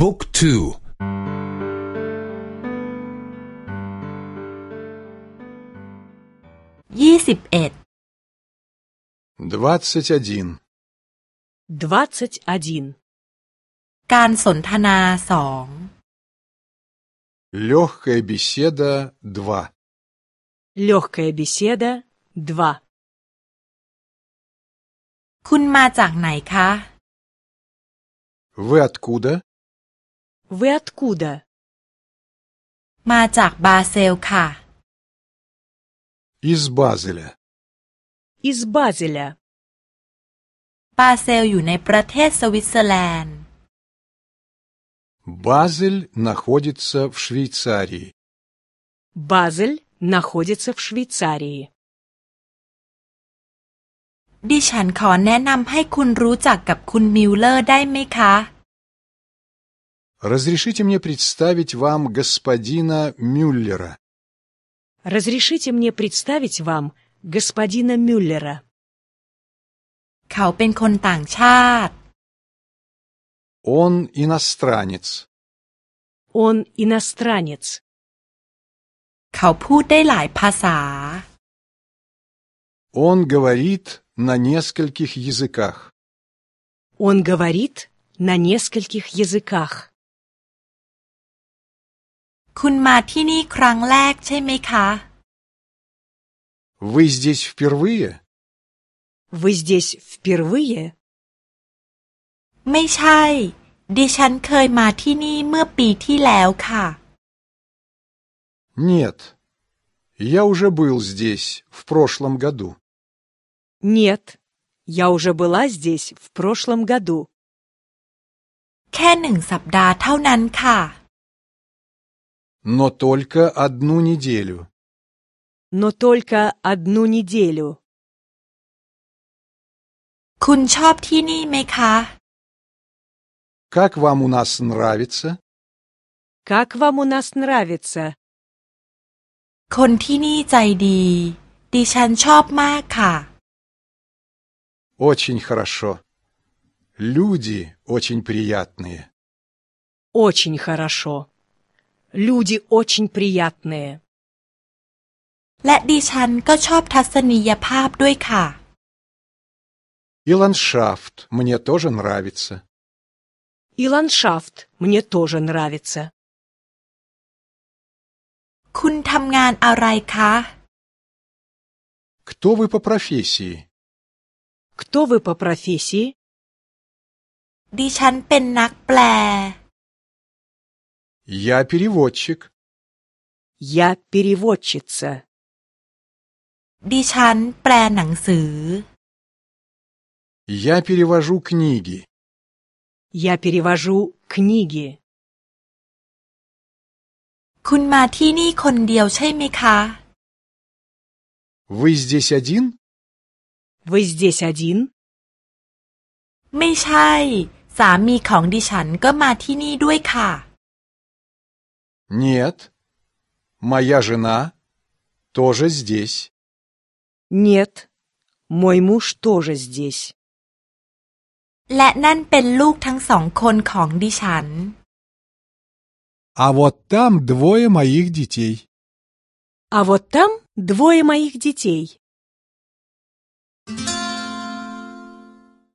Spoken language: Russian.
บุ๊กทูยี่สิบเอ็ด двадцать один, двадцать один, การสนทนาสอง легкая беседа два, легкая беседа два. คุณมาจากไหนคะ вы откуда? Вы откуда? มาจากบาเซลค่ะ из Базеля, Из Базеля. บาเซลอยู่ในประเทศสวิตเซอร์แลนด์ Базель находится в Швейцарии, Базель находится в Швейцарии. ดิฉันขอแนะนำให้คุณรู้จักกับคุณมิลเลอร์ได้ไหมคะ разрешите мне представить вам господина Мюллера, Разрешите мне представить вам господина Мюллера. เขาเป็นคนต่างชาติ он иностранец, Он иностранец. เขาพูดได้หลายภาษา он говорит на нескольких языках, Он говорит на нескольких языках. คุณมาที่นี่ครั้งแรกใช่ไหมคะ вы здесь впервые? Вы здесь впервые? ไม่ใช่ ดิฉันเคยมาที่นี่เมื่อปีที่แล้วค่ะ Нет, я уже был здесь в прошлом году. Нет, я уже была здесь в прошлом году. แค่หนึ่งสัปดาห์เท่านั้นค่ะ Но только одну неделю. Но только одну неделю. คุณชอบที่นี่ไหมคะ Как вам у нас нравится? Как вам у нас нравится? คนที่นี่ใจดี ดิฉันชอบมากค่ะ Очень хорошо. Люди очень приятные. Очень хорошо. Люди очень приятные. และดิฉันก็ชอบทัศนียภาพด้วยค่ะ И ландшафт мне тоже нравится. И ландшафт мне тоже нравится. คุณทำงานอะไรคะ Кто вы по профессии? Кто вы по профессии? ดิฉันเป็นนักแปล Я переводчик. Я переводчица. ดิฉันแปลหนังสือ Я перевожу книги. Я перевожу книги. คุณมาที่นี่คนเดียวใช่ไหมคะ Вы здесь один? Вы здесь один? ไม่ใช่ สามีของดิฉันก็มาที่นี่ด้วยค่ะ Нет. Моя жена тоже здесь. Нет. Мой муж тоже здесь. และนั่นเป็นลูกทั้งสองคนของดิฉัน А вот там двое моих детей. А вот там двое моих детей.